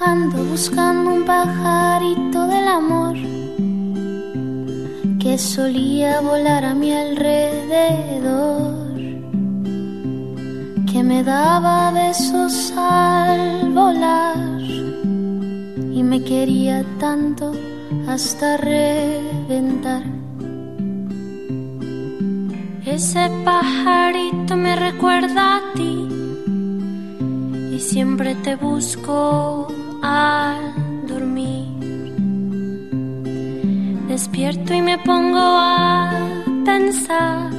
buscando un pajarito del amor que solía volar a mi alrededor, que me daba besos al volar y me quería tanto hasta reventar. Ese pajarito me recuerda a ti y siempre te busco al dormir. Despierto y me pongo a pensar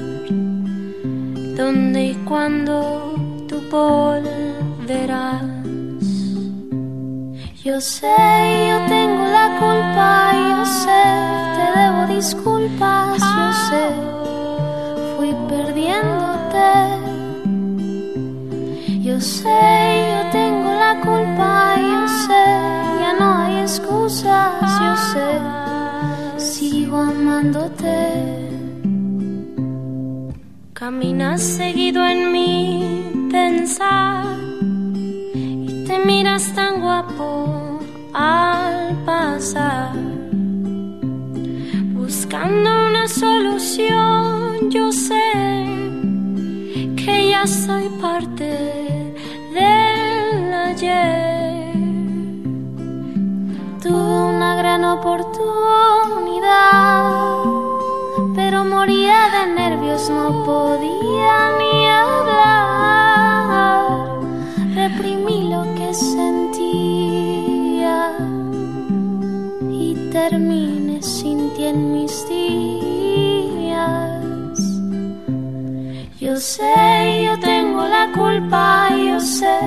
dónde y cuándo tú volverás. Yo sé, yo tengo la culpa, yo sé, te debo disculpas, yo sé, fui perdiéndote. Yo sé, Caminas seguido en mi pensar y te miras tan guapo al pasar. Buscando una solución, yo sé que ya soy parte del ayer. Tuve una gran oportunidad, nervios, no podía ni hablar. Reprimí lo que sentía y terminé sin ti en mis días. Yo sé, yo tengo la culpa, yo sé,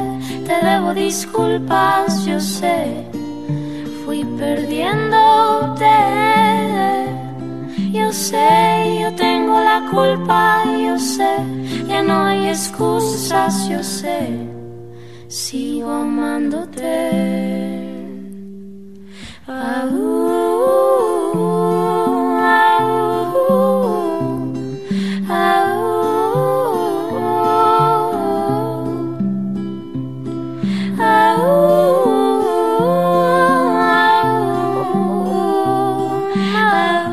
te debo disculpas, yo sé, fui perdiéndote culpa, yo sé, ya no hay excusas, yo sé, sigo amándote. Ah, uh, uh, ah, uh, ah, Oh